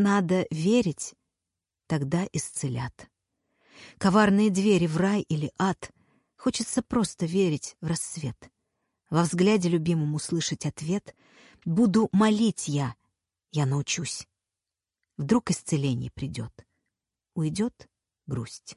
Надо верить, тогда исцелят. Коварные двери в рай или ад. Хочется просто верить в рассвет. Во взгляде любимому слышать ответ. Буду молить я, я научусь. Вдруг исцеление придет. Уйдет грусть.